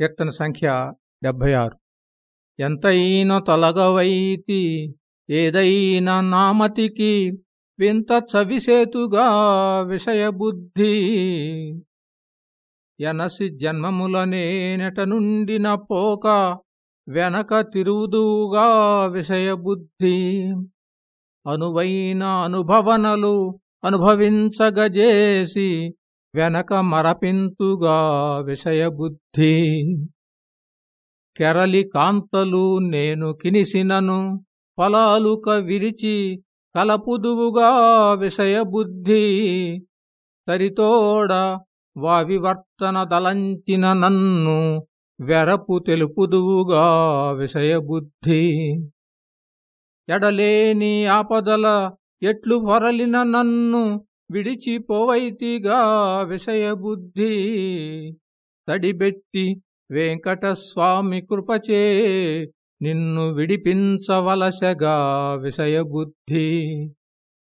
కీర్తన సంఖ్య డెబ్భై ఆరు. ఎంతైన తొలగవైతి ఏదైనా నామతికి వింత చవిసేతుగా విషయబుద్ధి ఎనసి జన్మములనేనట నుండిన పోక వెనక తిరుగుదువుగా విషయబుద్ధి అనువైన అనుభవనలు అనుభవించగజేసి వెనక మరపింతుగా విషయబుద్ధి. కెరలి కాంతలు నేను కినిసినను ఫలాలుక విరిచి కలపుదువుగా విషయబుద్ధి. సరితోడ వావివర్తన దలంచిన నన్ను వెరపు తెలుపుదువుగా విషయబుద్ధి. ఎడలేని ఆపదల ఎట్లు పొరలిన నన్ను విడిచిపోవైతిగా విషయబుద్ధి తడిబెట్టి వెంకటస్వామి కృపచే నిన్ను విడిపించవలసగా విషయబుద్ధి